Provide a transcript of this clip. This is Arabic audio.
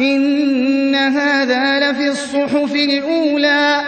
إِنَّ هَٰذَا لَفِي الصُّحُفِ الْأُولَىٰ.